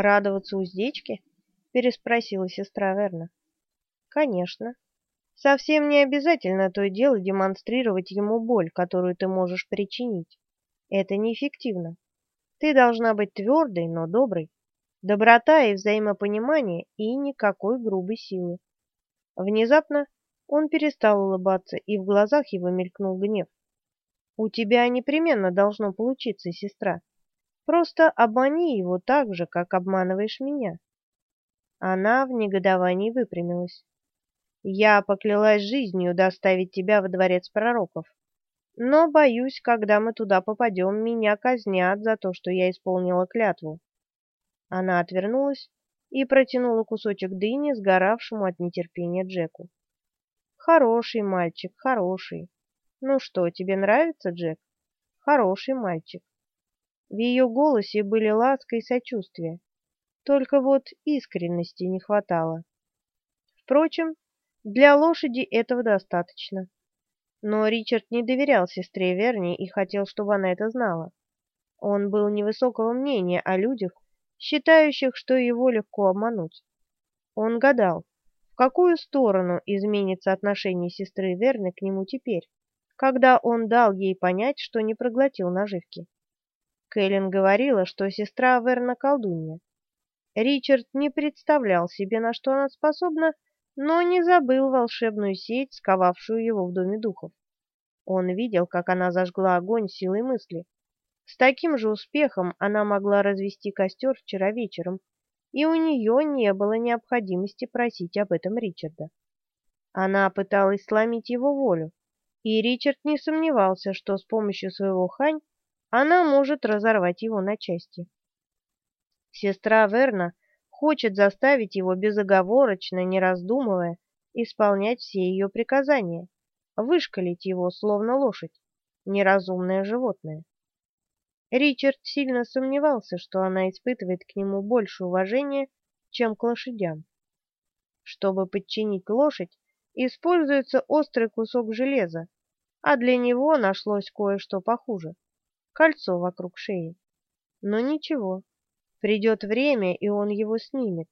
Радоваться уздечке? переспросила сестра Верна. Конечно. Совсем не обязательно то и дело демонстрировать ему боль, которую ты можешь причинить. Это неэффективно. Ты должна быть твердой, но доброй. Доброта и взаимопонимание и никакой грубой силы. Внезапно он перестал улыбаться, и в глазах его мелькнул гнев. У тебя непременно должно получиться, сестра. Просто обмани его так же, как обманываешь меня. Она в негодовании выпрямилась. Я поклялась жизнью доставить тебя во дворец пророков. Но, боюсь, когда мы туда попадем, меня казнят за то, что я исполнила клятву. Она отвернулась и протянула кусочек дыни сгоравшему от нетерпения Джеку. Хороший мальчик, хороший. Ну что, тебе нравится, Джек? Хороший мальчик. В ее голосе были ласка и сочувствие. Только вот искренности не хватало. Впрочем, для лошади этого достаточно. Но Ричард не доверял сестре Верни и хотел, чтобы она это знала. Он был невысокого мнения о людях, считающих, что его легко обмануть. Он гадал, в какую сторону изменится отношение сестры Верны к нему теперь, когда он дал ей понять, что не проглотил наживки. Кэлен говорила, что сестра Верна колдунья. Ричард не представлял себе, на что она способна, но не забыл волшебную сеть, сковавшую его в доме духов. Он видел, как она зажгла огонь силой мысли. С таким же успехом она могла развести костер вчера вечером, и у нее не было необходимости просить об этом Ричарда. Она пыталась сломить его волю, и Ричард не сомневался, что с помощью своего хань она может разорвать его на части. Сестра Верна хочет заставить его безоговорочно, не раздумывая, исполнять все ее приказания, вышкалить его, словно лошадь, неразумное животное. Ричард сильно сомневался, что она испытывает к нему больше уважения, чем к лошадям. Чтобы подчинить лошадь, используется острый кусок железа, а для него нашлось кое-что похуже — кольцо вокруг шеи. Но ничего, Придет время, и он его снимет.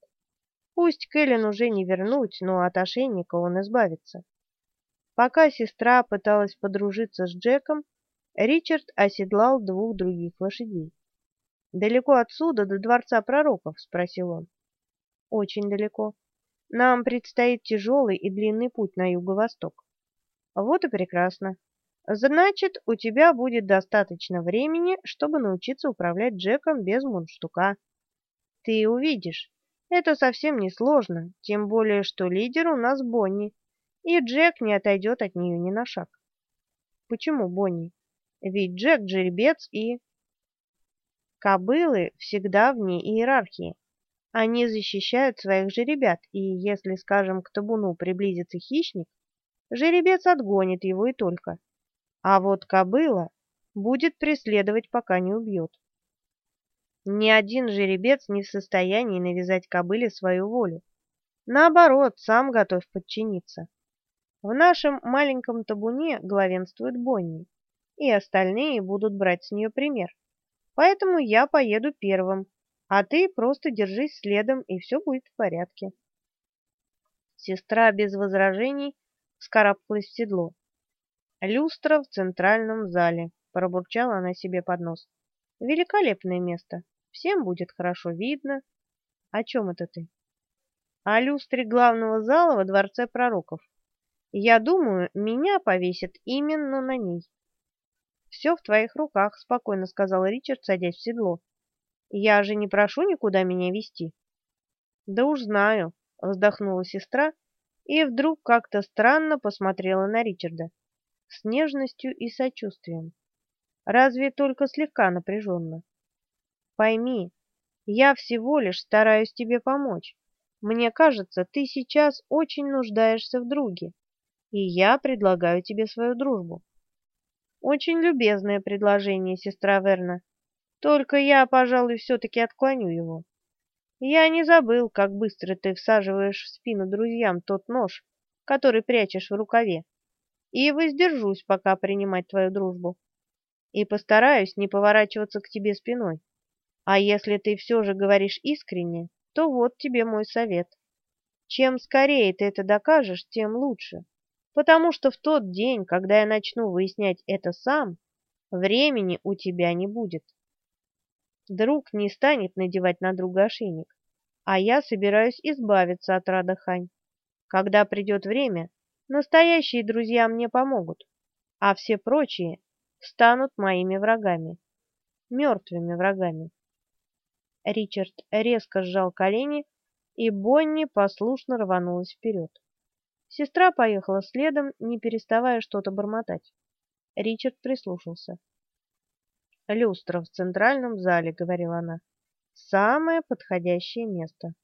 Пусть Кэлен уже не вернуть, но от ошейника он избавится. Пока сестра пыталась подружиться с Джеком, Ричард оседлал двух других лошадей. «Далеко отсюда, до Дворца Пророков?» — спросил он. «Очень далеко. Нам предстоит тяжелый и длинный путь на юго-восток». «Вот и прекрасно. Значит, у тебя будет достаточно времени, чтобы научиться управлять Джеком без мундштука. Ты увидишь, это совсем не сложно, тем более, что лидер у нас Бонни, и Джек не отойдет от нее ни на шаг. Почему Бонни? Ведь Джек жеребец и... Кобылы всегда вне иерархии. Они защищают своих жеребят, и если, скажем, к табуну приблизится хищник, жеребец отгонит его и только. А вот кобыла будет преследовать, пока не убьет. Ни один жеребец не в состоянии навязать кобыле свою волю. Наоборот, сам готов подчиниться. В нашем маленьком табуне главенствует Бонни, и остальные будут брать с нее пример. Поэтому я поеду первым, а ты просто держись следом, и все будет в порядке. Сестра без возражений вскарабкалась в седло. Люстра в центральном зале, пробурчала она себе под нос. Великолепное место. Всем будет хорошо видно. О чем это ты? О люстре главного зала во дворце пророков. Я думаю, меня повесят именно на ней. Все в твоих руках, спокойно сказал Ричард, садясь в седло. Я же не прошу никуда меня вести. Да уж знаю, вздохнула сестра и вдруг как-то странно посмотрела на Ричарда с нежностью и сочувствием. Разве только слегка напряженно. Пойми, я всего лишь стараюсь тебе помочь. Мне кажется, ты сейчас очень нуждаешься в друге, и я предлагаю тебе свою дружбу. Очень любезное предложение, сестра Верна. Только я, пожалуй, все-таки отклоню его. Я не забыл, как быстро ты всаживаешь в спину друзьям тот нож, который прячешь в рукаве и воздержусь пока принимать твою дружбу. И постараюсь не поворачиваться к тебе спиной. А если ты все же говоришь искренне, то вот тебе мой совет. Чем скорее ты это докажешь, тем лучше, потому что в тот день, когда я начну выяснять это сам, времени у тебя не будет. Друг не станет надевать на друга ошейник, а я собираюсь избавиться от Радахань. Когда придет время, настоящие друзья мне помогут, а все прочие станут моими врагами, мертвыми врагами. Ричард резко сжал колени, и Бонни послушно рванулась вперед. Сестра поехала следом, не переставая что-то бормотать. Ричард прислушался. «Люстра в центральном зале», — говорила она. «Самое подходящее место».